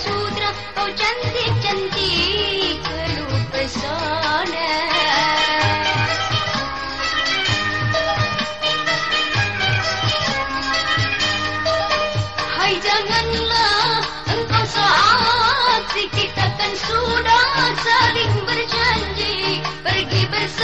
sutra Oh cantik-cantik Hai janganlah engkau seakti Kita kan sudah saling berjanji Pergi bersama